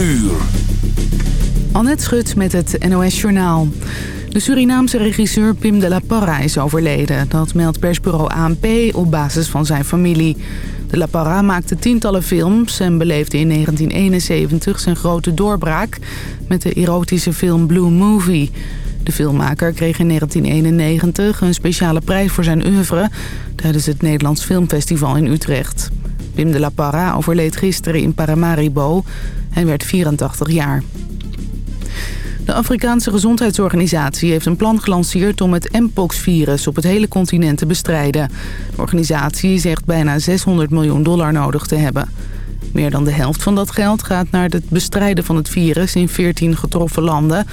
uur. Annette Schut met het NOS Journaal. De Surinaamse regisseur Pim de la Parra is overleden. Dat meldt persbureau ANP op basis van zijn familie. De la Parra maakte tientallen films en beleefde in 1971 zijn grote doorbraak... met de erotische film Blue Movie. De filmmaker kreeg in 1991 een speciale prijs voor zijn oeuvre... tijdens het Nederlands Filmfestival in Utrecht. Pim de la Parra overleed gisteren in Paramaribo. Hij werd 84 jaar. De Afrikaanse Gezondheidsorganisatie heeft een plan gelanceerd om het Mpox-virus op het hele continent te bestrijden. De organisatie zegt bijna 600 miljoen dollar nodig te hebben. Meer dan de helft van dat geld gaat naar het bestrijden van het virus in 14 getroffen landen...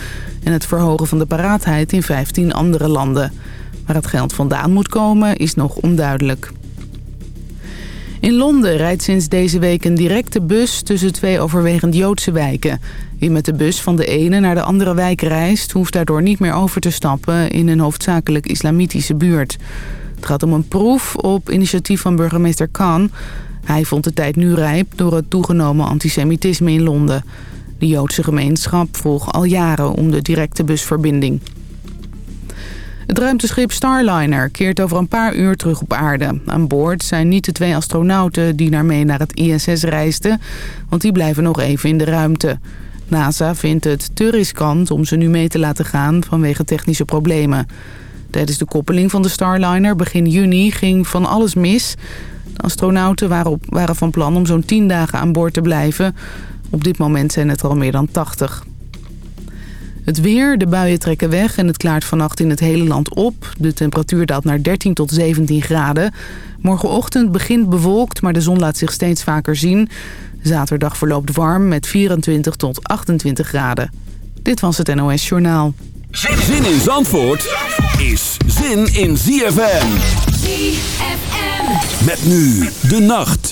en het verhogen van de paraatheid in 15 andere landen. Waar het geld vandaan moet komen is nog onduidelijk. In Londen rijdt sinds deze week een directe bus tussen twee overwegend Joodse wijken. Wie met de bus van de ene naar de andere wijk reist... hoeft daardoor niet meer over te stappen in een hoofdzakelijk islamitische buurt. Het gaat om een proef op initiatief van burgemeester Khan. Hij vond de tijd nu rijp door het toegenomen antisemitisme in Londen. De Joodse gemeenschap vroeg al jaren om de directe busverbinding. Het ruimteschip Starliner keert over een paar uur terug op aarde. Aan boord zijn niet de twee astronauten die daarmee naar het ISS reisden... want die blijven nog even in de ruimte. NASA vindt het te riskant om ze nu mee te laten gaan vanwege technische problemen. Tijdens de koppeling van de Starliner begin juni ging van alles mis. De astronauten waren, waren van plan om zo'n 10 dagen aan boord te blijven. Op dit moment zijn het al meer dan 80. Het weer, de buien trekken weg en het klaart vannacht in het hele land op. De temperatuur daalt naar 13 tot 17 graden. Morgenochtend begint bewolkt, maar de zon laat zich steeds vaker zien. Zaterdag verloopt warm met 24 tot 28 graden. Dit was het NOS Journaal. Zin in Zandvoort is zin in ZFM. ZFM. Met nu de nacht.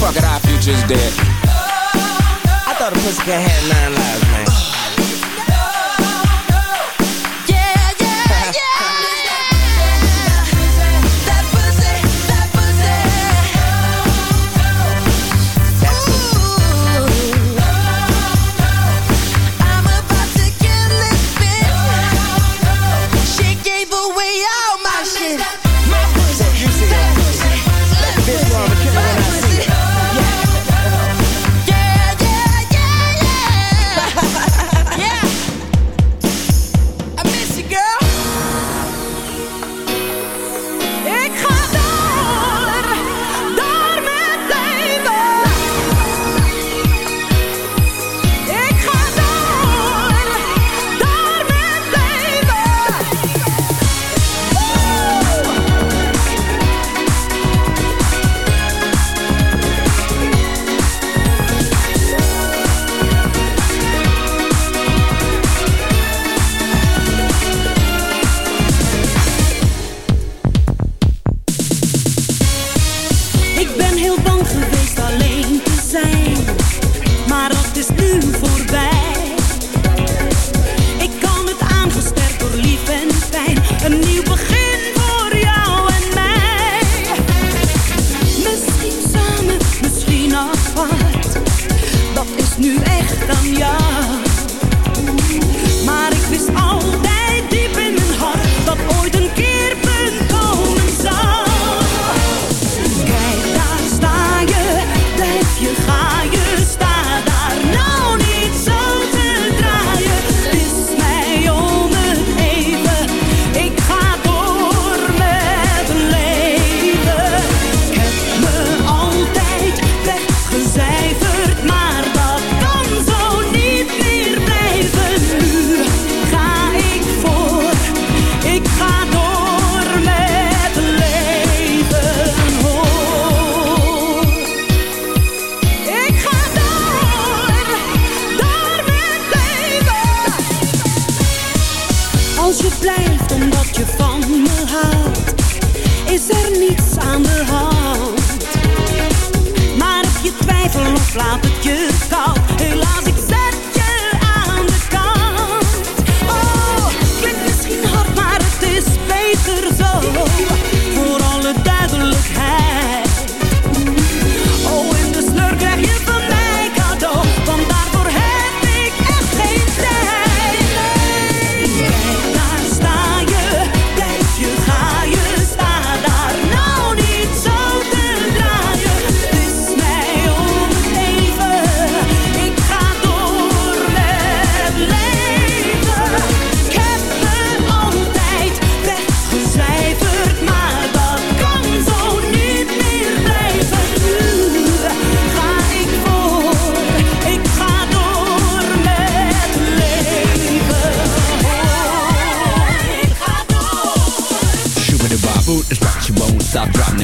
fuck it, our future's dead. I thought a pussycat had nine lives, man.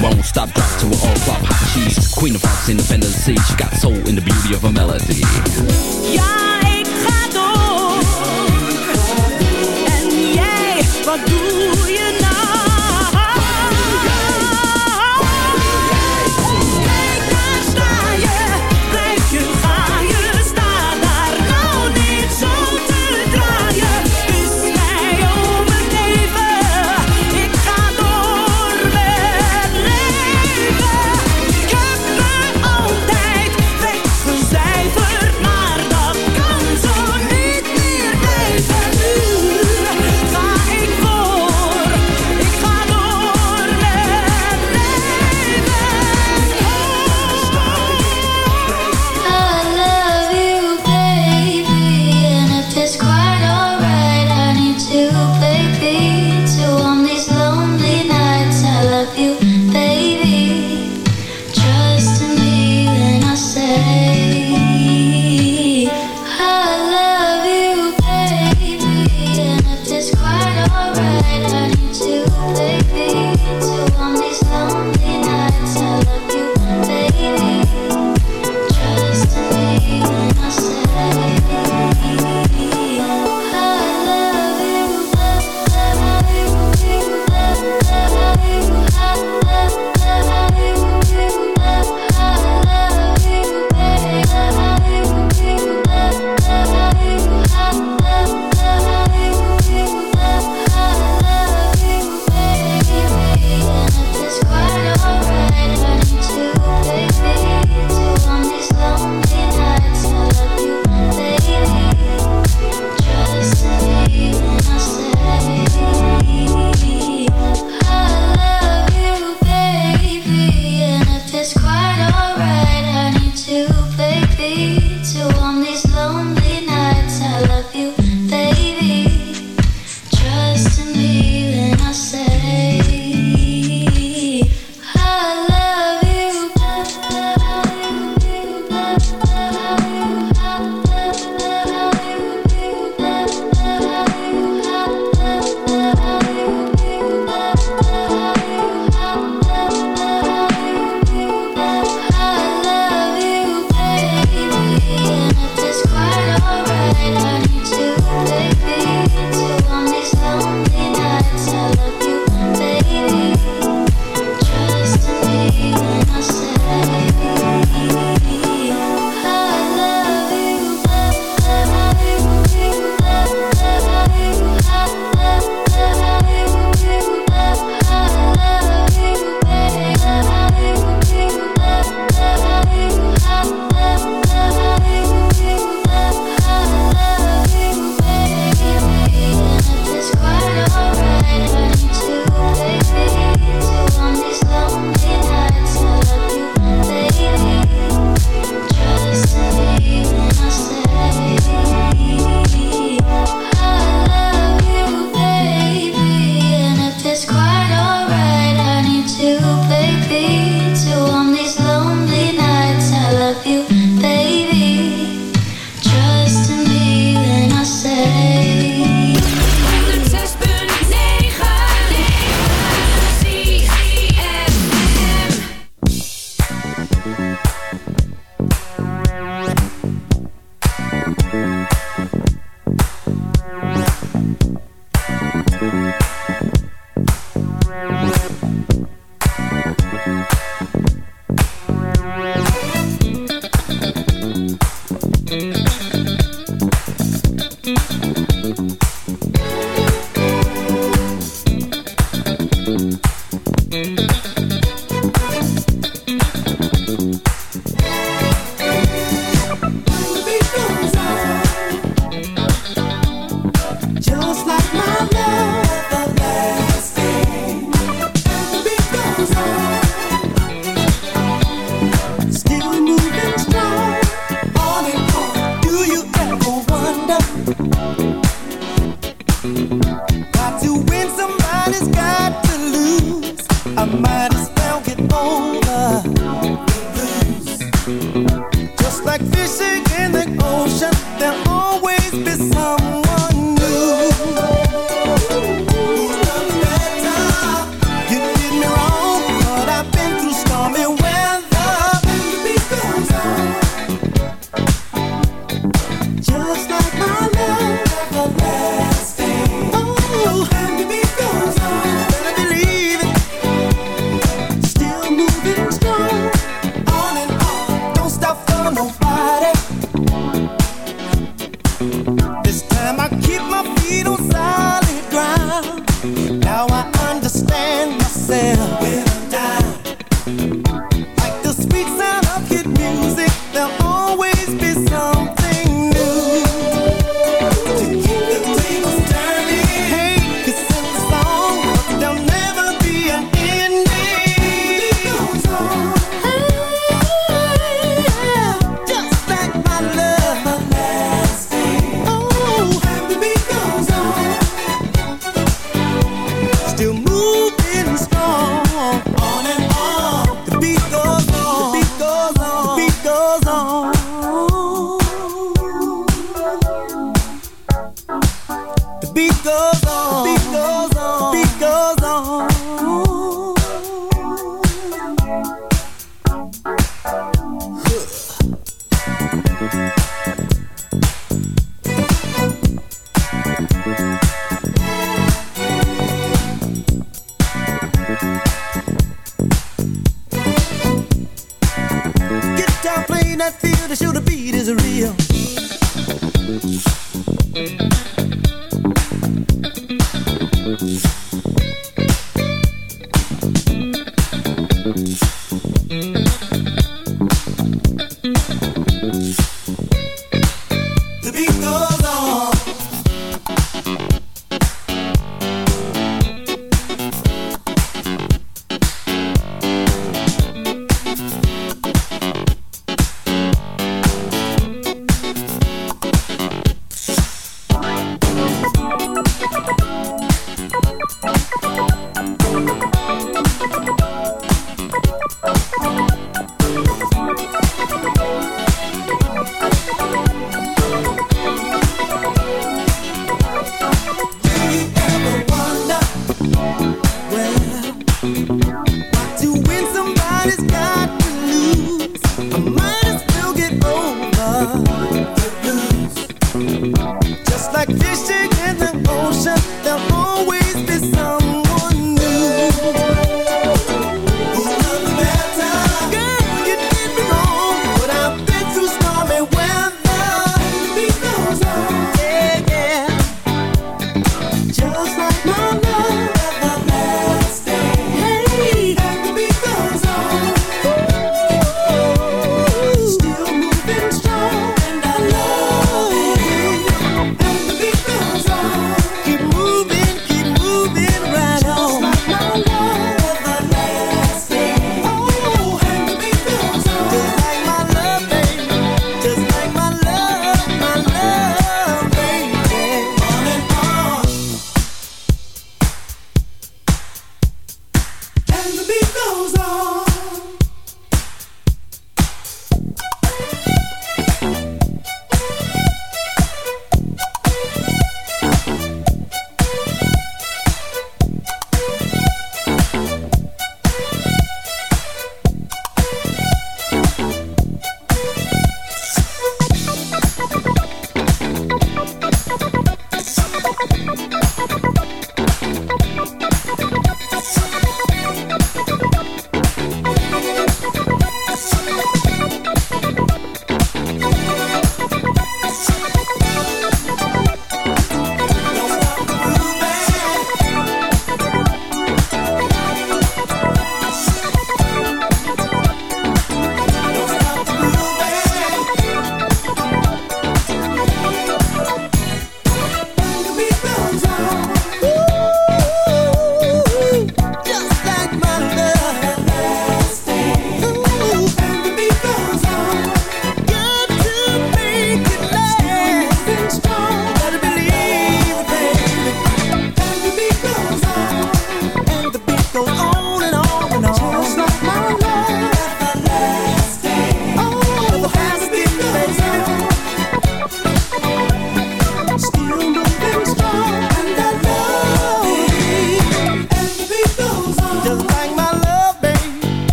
won't stop, drop to an all flop hot cheese. Queen of Hearts, independence, she got soul in the beauty of her melody. Ja, ik ga door. En jij, wat doe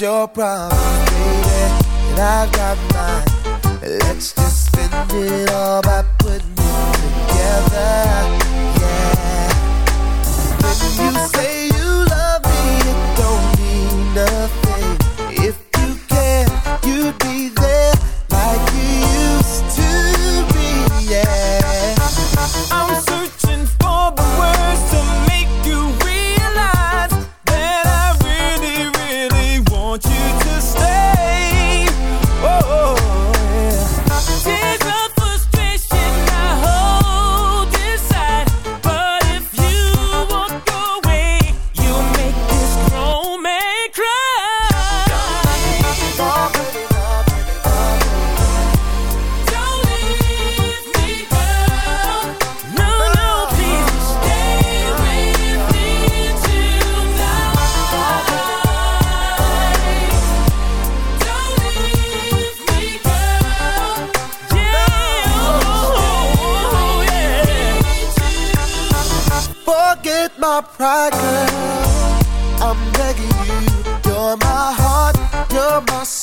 your problem, my pride, girl. I'm begging you. You're my heart, you're my soul.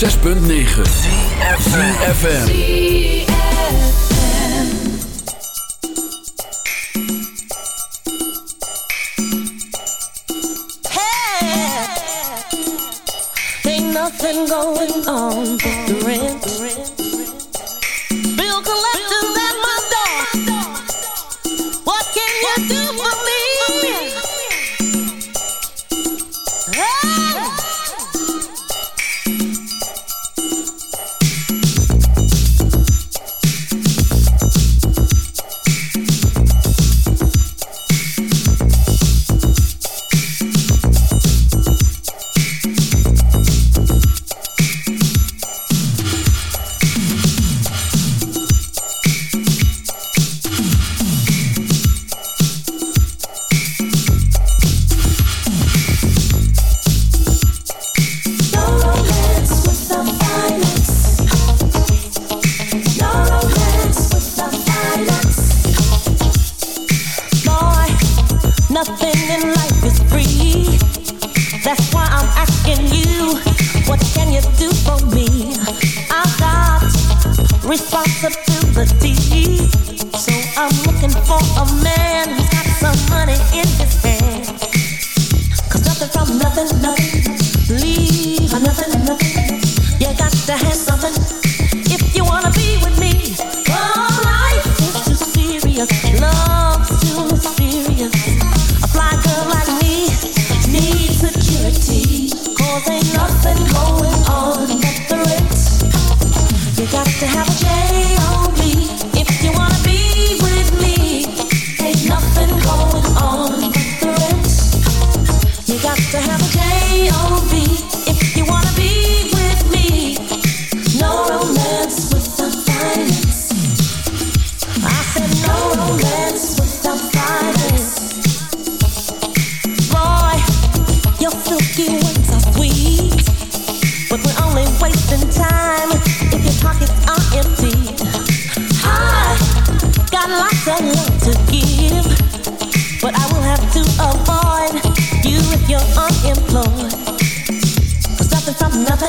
6.9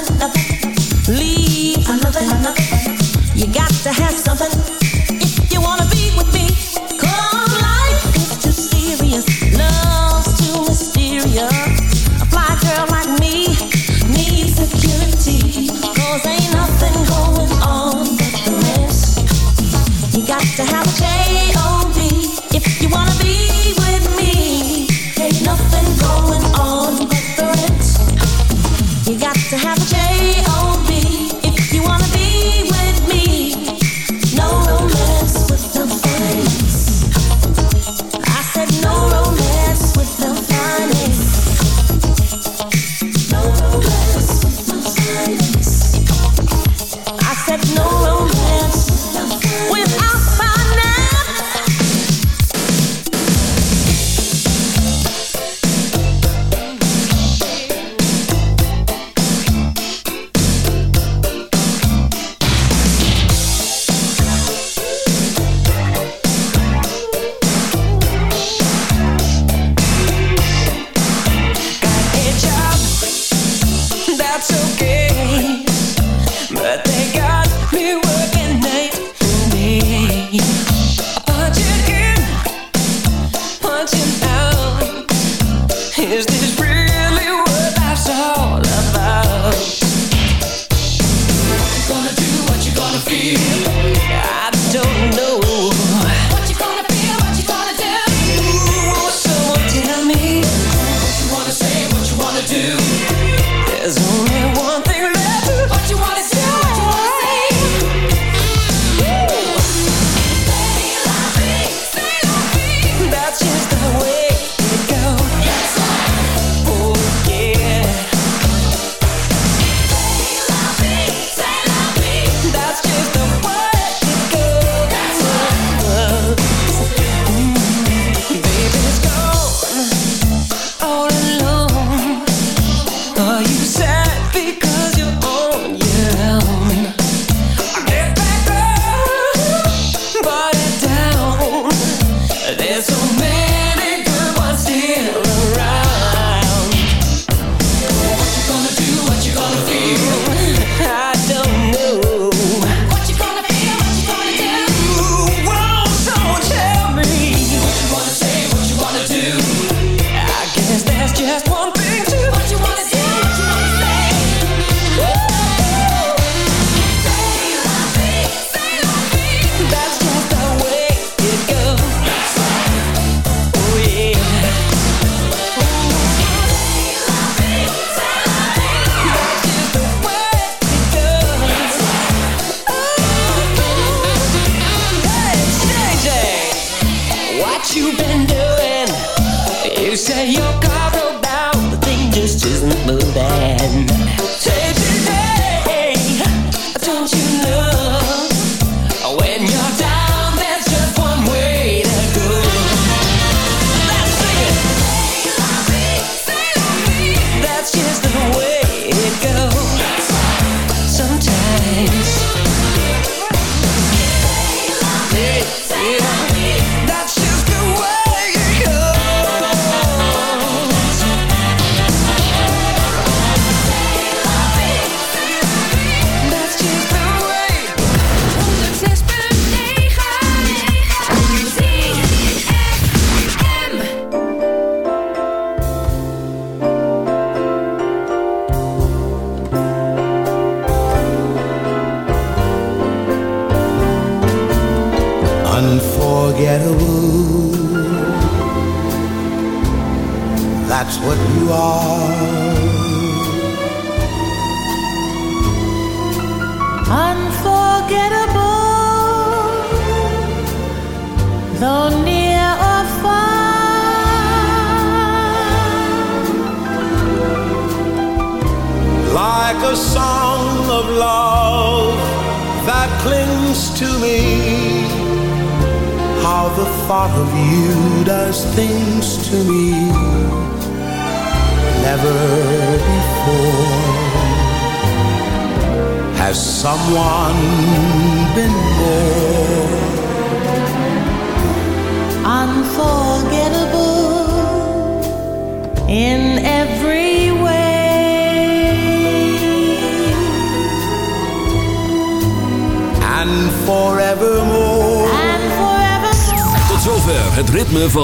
something, leave. You got to have something.